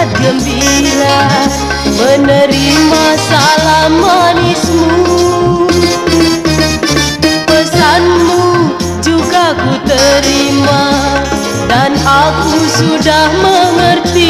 sangat gembira menerima salam manismu. Pesanmu juga ku terima dan aku sudah mengerti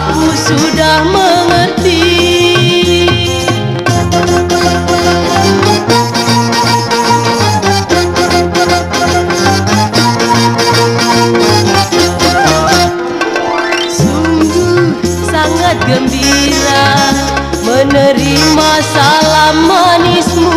aku sudah mengerti. Sungguh sangat gembira menerima salam manismu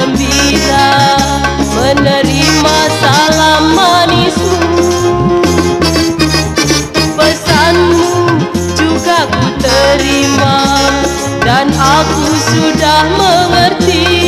gembira menerima salam manismu Pesanmu juga ku terima dan aku sudah mengerti.